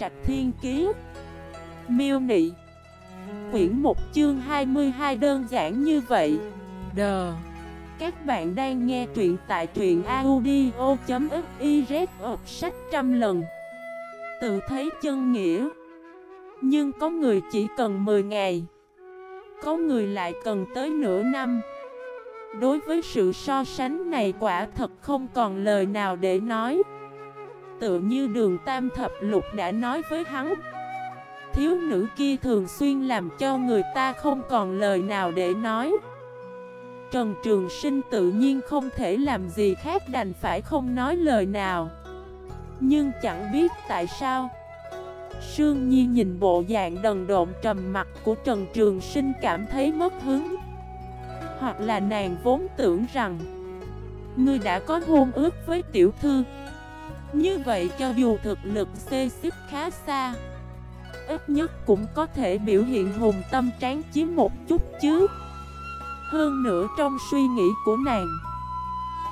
Trạch Thiên Kiế Miêu Nị. Quyển 1 chương 22 đơn giản như vậy. Đờ Các bạn đang nghe truyện tại truyện audio.xyz sách trăm lần. Tự thấy chân nghĩa. Nhưng có người chỉ cần 10 ngày. Có người lại cần tới nửa năm. Đối với sự so sánh này quả thật không còn lời nào để nói. Tựa như đường tam thập lục đã nói với hắn. Thiếu nữ kia thường xuyên làm cho người ta không còn lời nào để nói. Trần Trường Sinh tự nhiên không thể làm gì khác đành phải không nói lời nào. Nhưng chẳng biết tại sao, Sương Nhi nhìn bộ dạng đần độn trầm mặt của Trần Trường Sinh cảm thấy mất hứng. Hoặc là nàng vốn tưởng rằng, Ngươi đã có hôn ước với tiểu thư. Như vậy cho dù thực lực xê xích khá xa, Ít nhất cũng có thể biểu hiện hùng tâm tráng chiếm một chút chứ. Hơn nữa trong suy nghĩ của nàng,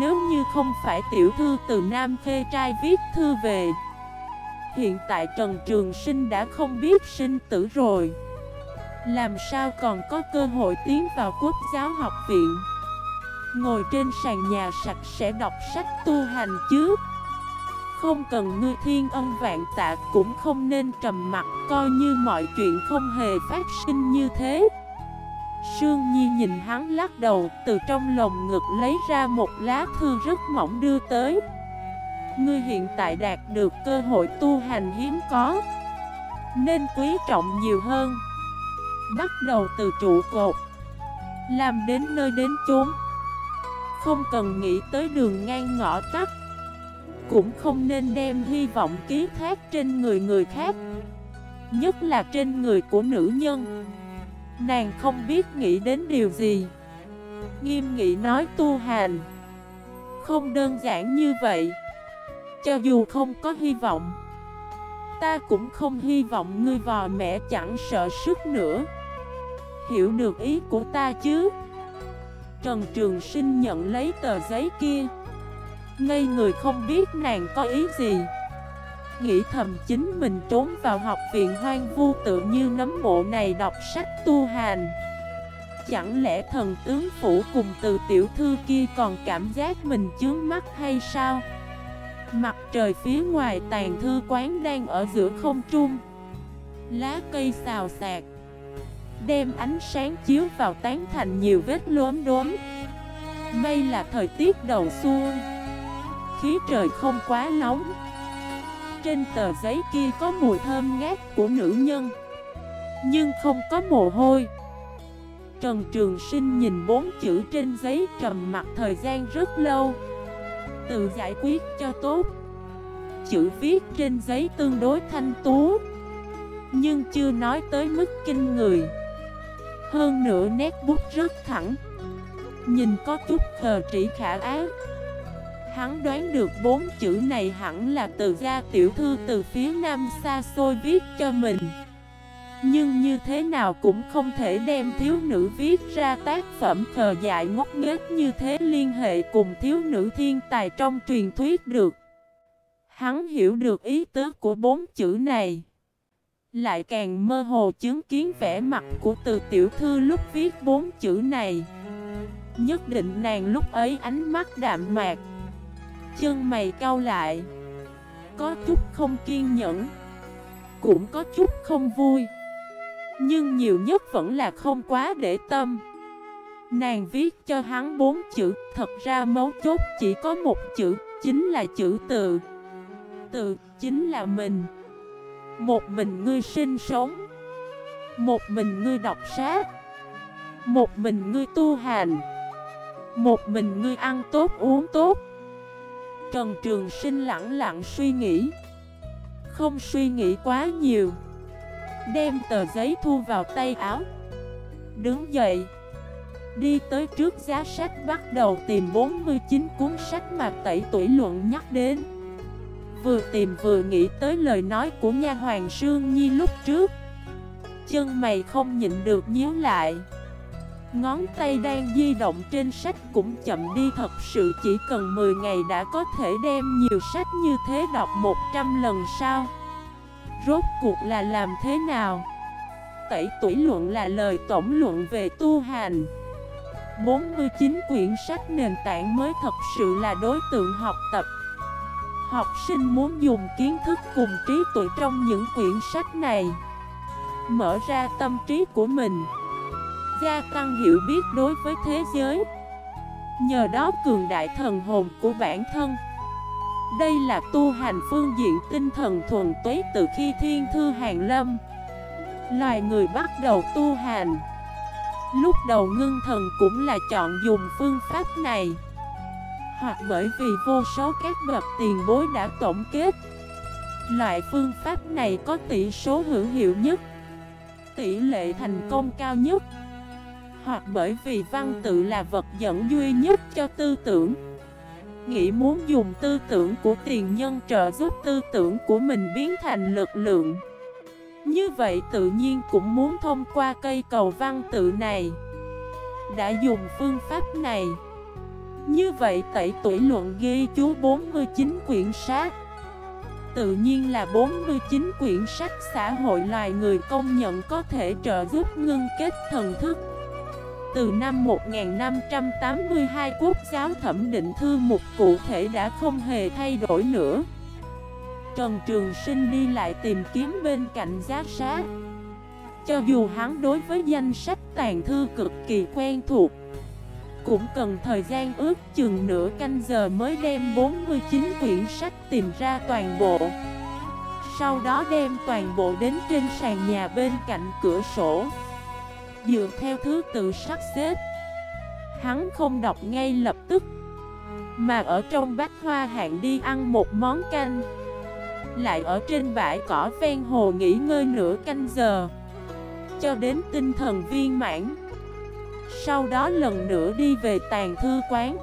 Nếu như không phải tiểu thư từ Nam Khê Trai viết thư về, Hiện tại Trần Trường Sinh đã không biết sinh tử rồi. Làm sao còn có cơ hội tiến vào quốc giáo học viện? Ngồi trên sàn nhà sạch sẽ đọc sách tu hành chứ? Không cần ngươi thiên ân vạn tạ, cũng không nên trầm mặt Coi như mọi chuyện không hề phát sinh như thế. Sương Nhi nhìn hắn lắc đầu, Từ trong lồng ngực lấy ra một lá thư rất mỏng đưa tới. Ngươi hiện tại đạt được cơ hội tu hành hiếm có, Nên quý trọng nhiều hơn. Bắt đầu từ trụ cột, Làm đến nơi đến chốn. Không cần nghĩ tới đường ngang ngõ tắt cũng không nên đem hy vọng ký thác trên người người khác, Nhất là trên người của nữ nhân. Nàng không biết nghĩ đến điều gì. Nghiêm nghị nói tu hành. Không đơn giản như vậy. Cho dù không có hy vọng, Ta cũng không hy vọng ngươi vò mẹ chẳng sợ sức nữa. Hiểu được ý của ta chứ? Trần Trường Sinh nhận lấy tờ giấy kia. Ngây người không biết nàng có ý gì. Nghĩ thầm chính mình trốn vào học viện hoang vu tự như nấm mộ này đọc sách tu hành. Chẳng lẽ thần tướng phủ cùng từ tiểu thư kia còn cảm giác mình chướng mắt hay sao? Mặt trời phía ngoài tàn thư quán đang ở giữa không trung. Lá cây xào xạc. Đem ánh sáng chiếu vào tán thành nhiều vết lốm đốm. May là thời tiết đầu xuân. Khí trời không quá nóng. Trên tờ giấy kia có mùi thơm ngát của nữ nhân. Nhưng không có mồ hôi. Trần Trường Sinh nhìn bốn chữ trên giấy trầm mặt thời gian rất lâu. Tự giải quyết cho tốt. Chữ viết trên giấy tương đối thanh tú. Nhưng chưa nói tới mức kinh người. Hơn nữa nét bút rất thẳng. Nhìn có chút khờ trĩ khả ác. Hắn đoán được bốn chữ này hẳn là từ gia tiểu thư từ phía nam xa xôi viết cho mình. Nhưng như thế nào cũng không thể đem thiếu nữ viết ra tác phẩm khờ dại ngốc nghếch như thế liên hệ cùng thiếu nữ thiên tài trong truyền thuyết được. Hắn hiểu được ý tứ của bốn chữ này. Lại càng mơ hồ chứng kiến vẻ mặt của từ tiểu thư lúc viết bốn chữ này. Nhất định nàng lúc ấy ánh mắt đạm mạc Chân mày cau lại. Có chút không kiên nhẫn, Cũng có chút không vui. Nhưng nhiều nhất vẫn là không quá để tâm. Nàng viết cho hắn bốn chữ, Thật ra mấu chốt chỉ có một chữ, Chính là chữ tự. Tự chính là mình. Một mình ngươi sinh sống. Một mình ngươi đọc sách. Một mình ngươi tu hành. Một mình ngươi ăn tốt, uống tốt. Trần Trường Sinh lặng lặng suy nghĩ. Không suy nghĩ quá nhiều. Đem tờ giấy thu vào tay áo. Đứng dậy. Đi tới trước giá sách bắt đầu tìm 49 cuốn sách mà tẩy tuổi luận nhắc đến. Vừa tìm vừa nghĩ tới lời nói của nha hoàng Sương Nhi lúc trước. Chân mày không nhịn được nhíu lại. Ngón tay đang di động trên sách cũng chậm đi, thật sự chỉ cần 10 ngày đã có thể đem nhiều sách như thế đọc 100 lần sao? Rốt cuộc là làm thế nào? Tẩy tuổi luận là lời tổng luận về tu hành. 49 quyển sách nền tảng mới thật sự là đối tượng học tập. Học sinh muốn dùng kiến thức cùng trí tuệ trong những quyển sách này. Mở ra tâm trí của mình. Gia tăng hiểu biết đối với thế giới. Nhờ đó cường đại thần hồn của bản thân. Đây là tu hành phương diện tinh thần thuần tuế từ khi thiên thư hàng lâm. Loài người bắt đầu tu hành. Lúc đầu ngưng thần cũng là chọn dùng phương pháp này. Hoặc bởi vì vô số các bậc tiền bối đã tổng kết. Loại phương pháp này có tỷ số hữu hiệu nhất, Tỷ lệ thành công cao nhất. Hoặc bởi vì văn tự là vật dẫn duy nhất cho tư tưởng. Nghĩ muốn dùng tư tưởng của tiền nhân trợ giúp tư tưởng của mình biến thành lực lượng. Như vậy tự nhiên cũng muốn thông qua cây cầu văn tự này. Đã dùng phương pháp này. Như vậy tẩy tuổi luận ghi chú 49 quyển sách. Tự nhiên là 49 quyển sách xã hội loài người công nhận có thể trợ giúp ngưng kết thần thức. Từ năm 1582 quốc giáo thẩm định thư mục cụ thể đã không hề thay đổi nữa. Trần Trường Sinh đi lại tìm kiếm bên cạnh giá sát Cho dù hắn đối với danh sách tàn thư cực kỳ quen thuộc, Cũng cần thời gian ước chừng nửa canh giờ mới đem 49 quyển sách tìm ra toàn bộ. Sau đó đem toàn bộ đến trên sàn nhà bên cạnh cửa sổ. Dựa theo thứ tự sắp xếp. Hắn không đọc ngay lập tức, Mà ở trong bát hoa hạng đi ăn một món canh. Lại ở trên bãi cỏ ven hồ nghỉ ngơi nửa canh giờ, Cho đến tinh thần viên mãn. Sau đó lần nữa đi về tàn thư quán,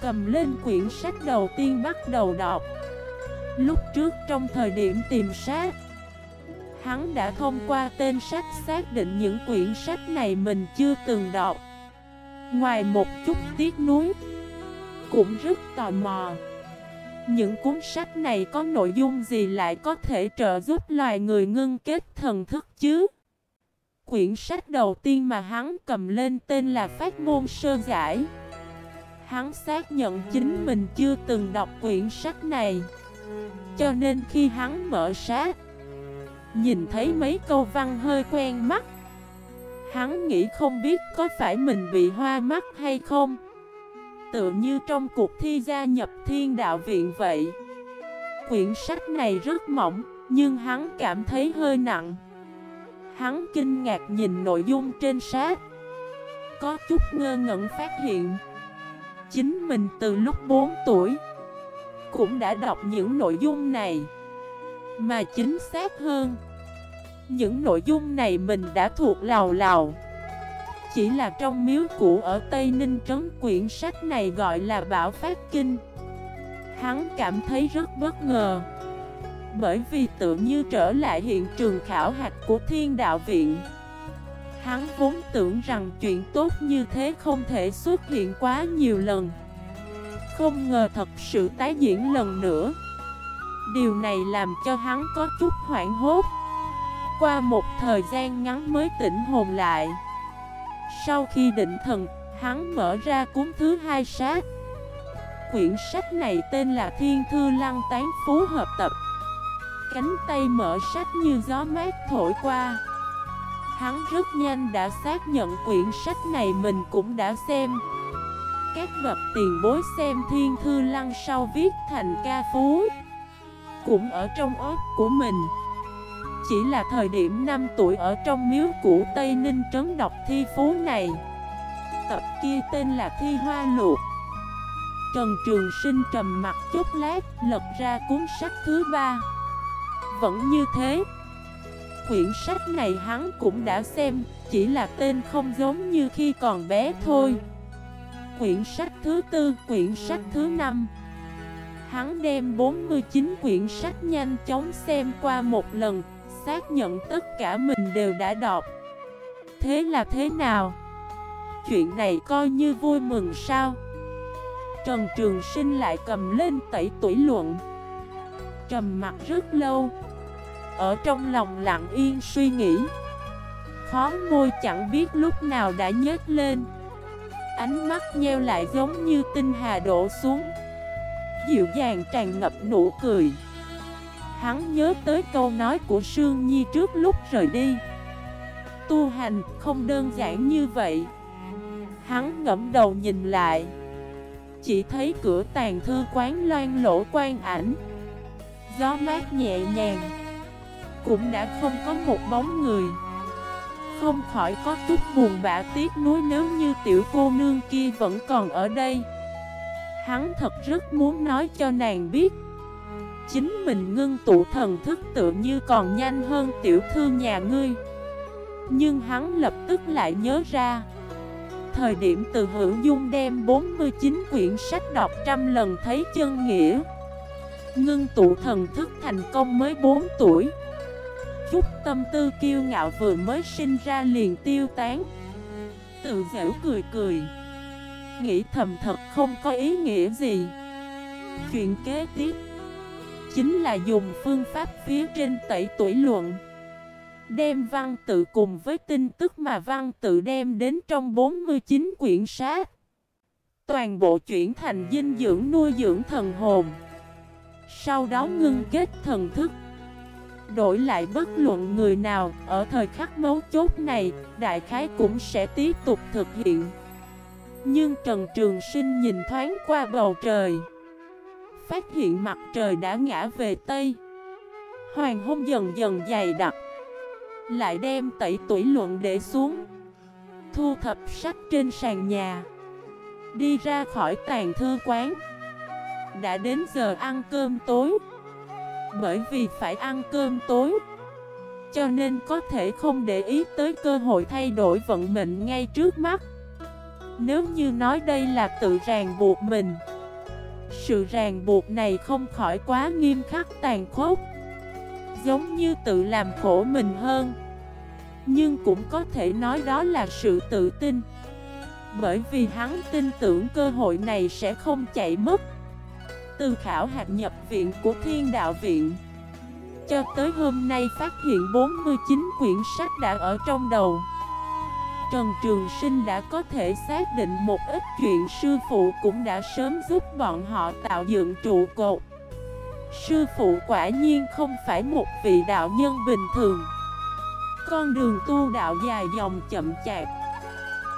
Cầm lên quyển sách đầu tiên bắt đầu đọc. Lúc trước trong thời điểm tìm sát Hắn đã thông qua tên sách xác định những quyển sách này mình chưa từng đọc Ngoài một chút tiếc nuối Cũng rất tò mò những cuốn sách này có nội dung gì lại có thể trợ giúp loài người ngưng kết thần thức chứ? Quyển sách đầu tiên mà hắn cầm lên tên là Phát môn sơ giải. Hắn xác nhận chính mình chưa từng đọc quyển sách này. Cho nên khi hắn mở sách, nhìn thấy mấy câu văn hơi quen mắt. Hắn nghĩ không biết có phải mình bị hoa mắt hay không. Tự như trong cuộc thi gia nhập thiên đạo viện vậy Quyển sách này rất mỏng, Nhưng hắn cảm thấy hơi nặng Hắn kinh ngạc nhìn nội dung trên sách Có chút ngơ ngẩn phát hiện, Chính mình từ lúc 4 tuổi Cũng đã đọc những nội dung này mà chính xác hơn. Những nội dung này mình đã thuộc lào lào. Chỉ là trong miếu cũ ở Tây Ninh trấn quyển sách này gọi là Bảo Phát Kinh. Hắn cảm thấy rất bất ngờ. Bởi vì tự như trở lại hiện trường khảo hạch của Thiên Đạo Viện, Hắn vốn tưởng rằng chuyện tốt như thế không thể xuất hiện quá nhiều lần. Không ngờ thật sự tái diễn lần nữa. Điều này làm cho hắn có chút hoảng hốt. Qua một thời gian ngắn mới tỉnh hồn lại. Sau khi định thần, hắn mở ra cuốn thứ hai sát. Quyển sách này tên là Thiên Thư Lăng Tán Phú Hợp Tập. Cánh tay mở sách như gió mát thổi qua. Hắn rất nhanh đã xác nhận quyển sách này mình cũng đã xem. Các bậc tiền bối xem Thiên Thư Lăng sau viết thành ca phú. Cũng ở trong ớt của mình. Chỉ là thời điểm 5 tuổi ở trong miếu cũ Tây Ninh trấn đọc thi phú này. Tập kia tên là Thi Hoa Luộc. Trần Trường Sinh trầm mặt chút lát Lật ra cuốn sách thứ ba. Vẫn như thế Quyển sách này hắn cũng đã xem Chỉ là tên không giống như khi còn bé thôi. Quyển sách thứ tư, quyển sách thứ năm. Hắn đem 49 quyển sách nhanh chóng xem qua một lần, xác nhận tất cả mình đều đã đọc. Thế là thế nào? Chuyện này coi như vui mừng sao? Trần Trường Sinh lại cầm lên tẩy tuổi luận. Trầm mặt rất lâu. Ở trong lòng lặng yên suy nghĩ. Khó môi chẳng biết lúc nào đã nhếch lên. Ánh mắt nheo lại giống như tinh hà đổ xuống. Dịu dàng tràn ngập nụ cười. Hắn nhớ tới câu nói của Sương Nhi trước lúc rời đi. Tu hành không đơn giản như vậy. Hắn ngẫm đầu nhìn lại. Chỉ thấy cửa tàn thư quán loan lỗ quan ảnh. Gió mát nhẹ nhàng. Cũng đã không có một bóng người. Không khỏi có chút buồn bã tiếc nuối nếu như tiểu cô nương kia vẫn còn ở đây. Hắn thật rất muốn nói cho nàng biết. Chính mình ngưng tụ thần thức tự như còn nhanh hơn tiểu thư nhà ngươi. Nhưng hắn lập tức lại nhớ ra, Thời điểm từ hữu dung đem 49 quyển sách đọc trăm lần thấy chân nghĩa, Ngưng tụ thần thức thành công mới 4 tuổi. Chút tâm tư kiêu ngạo vừa mới sinh ra liền tiêu tán. Tự dễu cười cười. Nghĩ thầm thật không có ý nghĩa gì. Chuyện kế tiếp Chính là dùng phương pháp phía trên tẩy tuổi luận, Đem văn tự cùng với tin tức mà văn tự đem đến trong 49 quyển sát Toàn bộ chuyển thành dinh dưỡng nuôi dưỡng thần hồn, Sau đó ngưng kết thần thức. Đổi lại bất luận người nào, ở thời khắc mấu chốt này, Đại khái cũng sẽ tiếp tục thực hiện. Nhưng Trần Trường Sinh nhìn thoáng qua bầu trời. Phát hiện mặt trời đã ngã về Tây. Hoàng hôn dần dần dày đặc. Lại đem tẩy tuổi luận để xuống. Thu thập sách trên sàn nhà. Đi ra khỏi tàn thư quán. Đã đến giờ ăn cơm tối. Bởi vì phải ăn cơm tối. Cho nên có thể không để ý tới cơ hội thay đổi vận mệnh ngay trước mắt. Nếu như nói đây là tự ràng buộc mình, Sự ràng buộc này không khỏi quá nghiêm khắc tàn khốc, Giống như tự làm khổ mình hơn. Nhưng cũng có thể nói đó là sự tự tin, Bởi vì hắn tin tưởng cơ hội này sẽ không chạy mất. Từ khảo hạt nhập viện của Thiên Đạo Viện Cho tới hôm nay phát hiện 49 quyển sách đã ở trong đầu. Trần Trường Sinh đã có thể xác định một ít chuyện sư phụ cũng đã sớm giúp bọn họ tạo dựng trụ cột. Sư phụ quả nhiên không phải một vị đạo nhân bình thường. Con đường tu đạo dài dòng chậm chạp,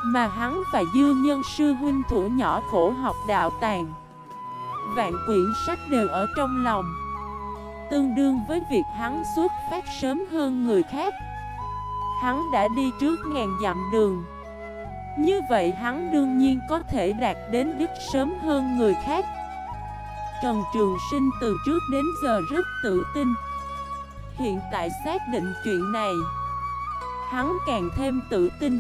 Mà hắn và dư nhân sư huynh thủ nhỏ khổ học đạo tàng Vạn quyển sách đều ở trong lòng. Tương đương với việc hắn xuất phát sớm hơn người khác. Hắn đã đi trước ngàn dặm đường. Như vậy hắn đương nhiên có thể đạt đến đích sớm hơn người khác. Trần Trường Sinh từ trước đến giờ rất tự tin. Hiện tại xác định chuyện này, Hắn càng thêm tự tin.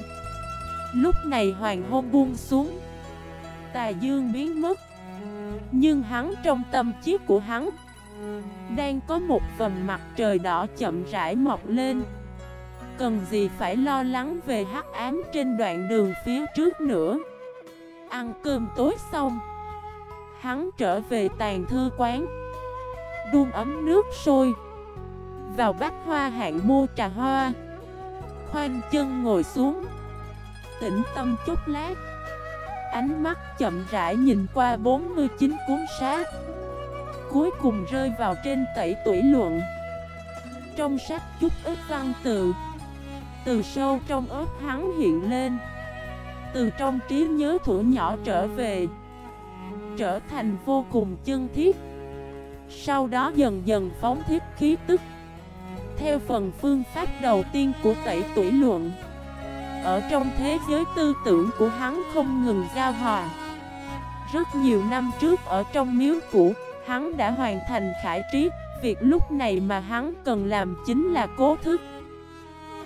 Lúc này hoàng hôn buông xuống, Tà dương biến mất. Nhưng hắn trong tâm trí của hắn, Đang có một phần mặt trời đỏ chậm rãi mọc lên. Cần gì phải lo lắng về hắc ám trên đoạn đường phía trước nữa. Ăn cơm tối xong, Hắn trở về tàn thư quán. Đun ấm nước sôi, Vào bát hoa hạng mua trà hoa. Khoanh chân ngồi xuống, Tĩnh tâm chút lát. Ánh mắt chậm rãi nhìn qua 49 cuốn sách, Cuối cùng rơi vào trên tẩy tuổi luận. Trong sách chút ít văn tự từ sâu trong ớt hắn hiện lên. Từ trong trí nhớ thủ nhỏ trở về, trở thành vô cùng chân thiết. Sau đó dần dần phóng thiết khí tức. Theo phần phương pháp đầu tiên của tẩy tuổi luận, Ở trong thế giới tư tưởng của hắn không ngừng giao hòa. Rất nhiều năm trước ở trong miếu cũ, Hắn đã hoàn thành khải trí. Việc lúc này mà hắn cần làm chính là cố thức.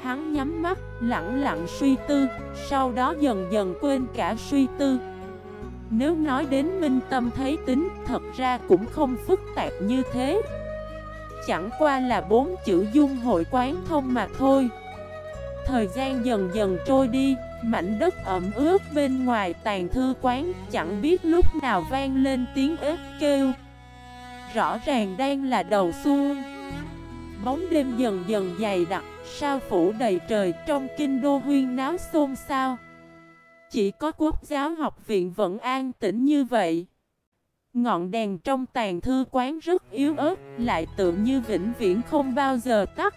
Hắn nhắm mắt, lặng lặng suy tư Sau đó dần dần quên cả suy tư. Nếu nói đến minh tâm thấy tính Thật ra cũng không phức tạp như thế. Chẳng qua là bốn chữ dung hội quán thông mà thôi. Thời gian dần dần trôi đi Mảnh đất ẩm ướt bên ngoài tàn thư quán Chẳng biết lúc nào vang lên tiếng ếch kêu. Rõ ràng đang là đầu xuông Bóng đêm dần dần dày đặc, sao phủ đầy trời trong kinh đô huyên náo xôn xao. Chỉ có quốc giáo học viện vẫn an tĩnh như vậy. Ngọn đèn trong tàn thư quán rất yếu ớt, lại tự như vĩnh viễn không bao giờ tắt.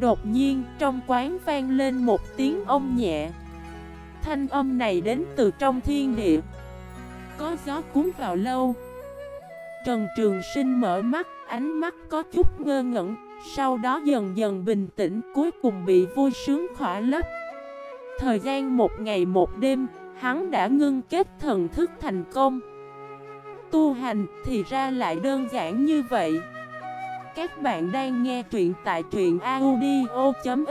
Đột nhiên, trong quán vang lên một tiếng ông nhẹ. Thanh âm này đến từ trong thiên địa. Có gió cuốn vào lâu. Trần Trường Sinh mở mắt, ánh mắt có chút ngơ ngẩn, sau đó dần dần bình tĩnh, cuối cùng bị vui sướng khỏa lấp. Thời gian một ngày một đêm, hắn đã ngưng kết thần thức thành công. Tu hành thì ra lại đơn giản như vậy. Các bạn đang nghe truyện tại truyện audio.fif